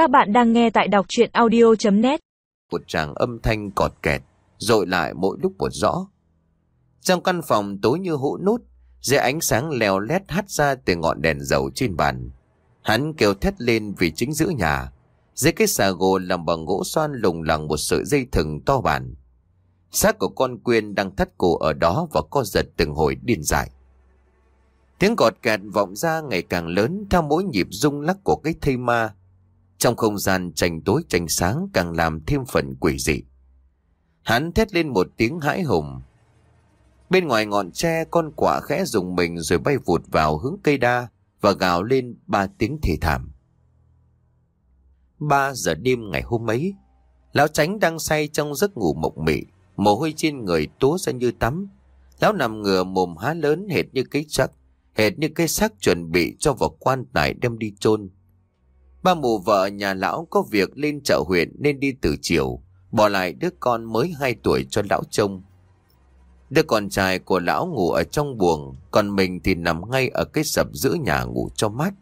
Các bạn đang nghe tại đọc chuyện audio.net Một tràng âm thanh cọt kẹt, dội lại mỗi lúc một rõ. Trong căn phòng tối như hũ nút, dưới ánh sáng leo lét hắt ra từ ngọn đèn dầu trên bàn. Hắn kêu thét lên vì chính giữa nhà. Dưới cái xà gồ làm bằng gỗ xoan lùng lẳng một sợi dây thừng to bản. Xác của con quyên đang thắt cổ ở đó và co giật từng hồi điên dại. Tiếng cọt kẹt vọng ra ngày càng lớn theo mỗi nhịp rung lắc của cái thây ma. Trong không gian tranh tối tranh sáng càng làm thêm phần quỷ dị. Hắn thét lên một tiếng hãi hùng. Bên ngoài ngọn tre con quả khẽ dùng mình rồi bay vụt vào hướng cây đa và gào lên ba tiếng thì thảm. Ba giờ đêm ngày hôm ấy, lão tránh đang say trong giấc ngủ mộng mị, mồ hôi trên người tố ra như tắm. Lão nằm ngửa mồm há lớn hệt như cái chắc, hệt như cái xác chuẩn bị cho vào quan tài đem đi chôn. Ba mù vợ nhà lão có việc lên chợ huyện nên đi từ chiều, bỏ lại đứa con mới 2 tuổi cho lão trông. Đứa con trai của lão ngủ ở trong buồng, còn mình thì nằm ngay ở cái sập giữa nhà ngủ cho mát.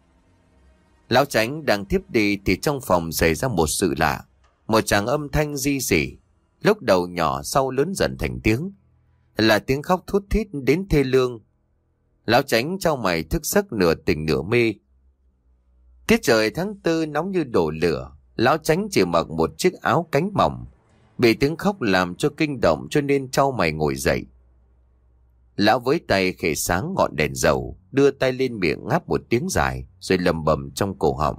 Lão tránh đang tiếp đi thì trong phòng xảy ra một sự lạ. Một tràng âm thanh di rỉ, lúc đầu nhỏ sau lớn dần thành tiếng. Là tiếng khóc thút thít đến thê lương. Lão tránh trao mày thức giấc nửa tỉnh nửa mê. Tiết trời tháng tư nóng như đổ lửa, lão tránh chỉ mặc một chiếc áo cánh mỏng. Bị tiếng khóc làm cho kinh động cho nên trao mày ngồi dậy. Lão với tay khề sáng ngọn đèn dầu, đưa tay lên miệng ngáp một tiếng dài, rồi lầm bầm trong cổ họng.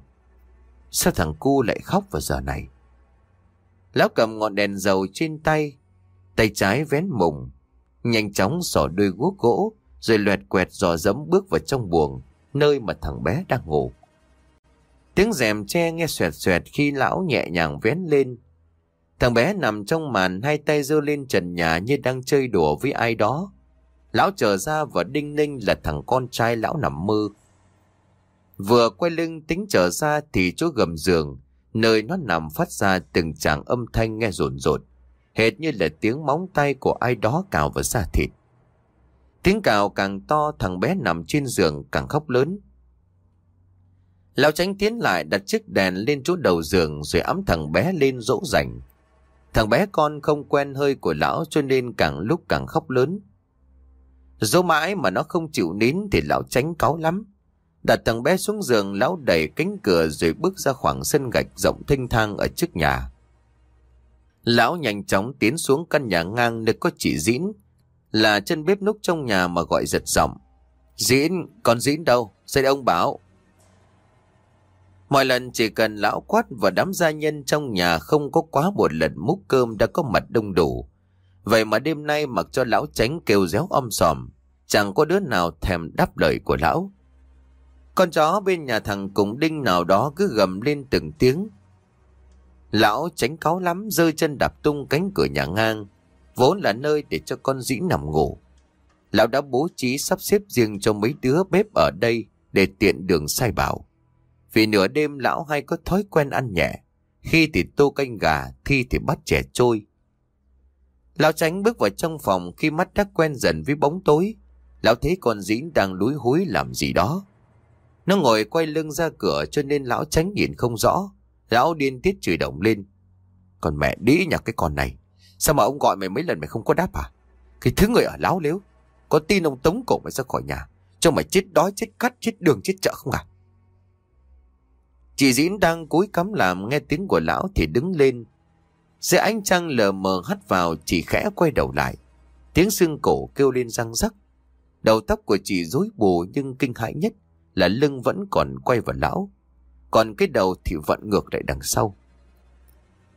Sao thằng cu lại khóc vào giờ này? Lão cầm ngọn đèn dầu trên tay, tay trái vén mùng, nhanh chóng xỏ đôi guốc gỗ, rồi loẹt quẹt dò dẫm bước vào trong buồng, nơi mà thằng bé đang ngủ. Tiếng rèm che nghe xoẹt xoẹt khi lão nhẹ nhàng vén lên. Thằng bé nằm trong màn hai tay giơ lên trần nhà như đang chơi đùa với ai đó. Lão trở ra và đinh ninh là thằng con trai lão nằm mơ. Vừa quay lưng tính trở ra thì chỗ gầm giường, nơi nó nằm phát ra từng tràng âm thanh nghe rồn rột, hệt như là tiếng móng tay của ai đó cào vào da thịt. Tiếng cào càng to thằng bé nằm trên giường càng khóc lớn. Lão tránh tiến lại đặt chiếc đèn lên chỗ đầu giường rồi ấm thằng bé lên dỗ dành. Thằng bé con không quen hơi của lão cho nên càng lúc càng khóc lớn. Dỗ mãi mà nó không chịu nín thì lão tránh cáu lắm. Đặt thằng bé xuống giường lão đẩy cánh cửa rồi bước ra khoảng sân gạch rộng thênh thang ở trước nhà. Lão nhanh chóng tiến xuống căn nhà ngang nơi có chị Dĩn, là chân bếp núc trong nhà mà gọi giật giọng. Dĩn, con Dĩn đâu? xây ông bảo. Mọi lần chỉ cần lão quát và đám gia nhân trong nhà không có quá một lần múc cơm đã có mặt đông đủ. Vậy mà đêm nay mặc cho lão tránh kêu réo om sòm, chẳng có đứa nào thèm đáp lời của lão. Con chó bên nhà thằng Cùng Đinh nào đó cứ gầm lên từng tiếng. Lão tránh cáo lắm, rơi chân đạp tung cánh cửa nhà ngang, vốn là nơi để cho con dĩ nằm ngủ. Lão đã bố trí sắp xếp riêng cho mấy đứa bếp ở đây để tiện đường sai bảo. Vì nửa đêm lão hay có thói quen ăn nhẹ, khi thì tô canh gà, khi thì bắt trẻ trôi. Lão tránh bước vào trong phòng khi mắt đã quen dần với bóng tối. Lão thấy con dĩnh đang lúi húi làm gì đó. Nó ngồi quay lưng ra cửa cho nên lão tránh nhìn không rõ. Lão điên tiết chửi động lên. Còn mẹ đĩ nhà cái con này. Sao mà ông gọi mày mấy lần mày không có đáp à? Cái thứ người ở láo liếu. Có tin ông tống cổ mày ra khỏi nhà. Cho mày chết đói, chết cắt, chết đường, chết chợ không à? Chị Dĩn đang cúi cắm làm nghe tiếng của lão thì đứng lên. Dưới ánh trăng lờ mờ hắt vào chị khẽ quay đầu lại. Tiếng xương cổ kêu lên răng rắc. Đầu tóc của chị rối bù nhưng kinh hãi nhất là lưng vẫn còn quay vào lão. Còn cái đầu thì vẫn ngược lại đằng sau.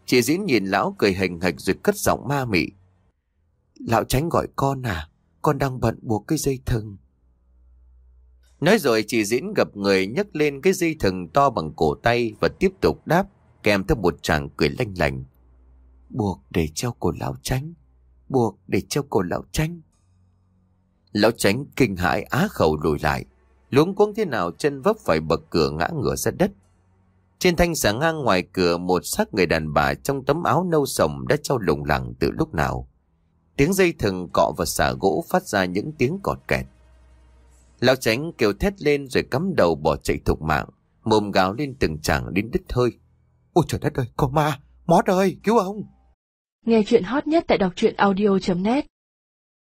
Chị Dĩn nhìn lão cười hình hạch rồi cất giọng ma mị. Lão tránh gọi con à, con đang bận buộc cái dây thừng. Nói rồi chị Diễn gặp người nhấc lên cái dây thừng to bằng cổ tay và tiếp tục đáp kèm theo một chàng cười lanh lành. Buộc để treo cổ lão tránh, buộc để treo cổ lão tránh. Lão tránh kinh hãi á khẩu lùi lại, luống cuống thế nào chân vấp phải bậc cửa ngã ngửa ra đất. Trên thanh sáng ngang ngoài cửa một xác người đàn bà trong tấm áo nâu sồng đã treo lủng lẳng từ lúc nào. Tiếng dây thừng cọ vào xả gỗ phát ra những tiếng cọt kẹt. Lão tránh kêu thét lên rồi cắm đầu bỏ chạy thục mạng, mồm gào lên từng chàng đến đứt hơi. Ôi trời đất ơi, có ma, mót ơi, cứu ông. Nghe chuyện hot nhất tại đọc truyện audio.net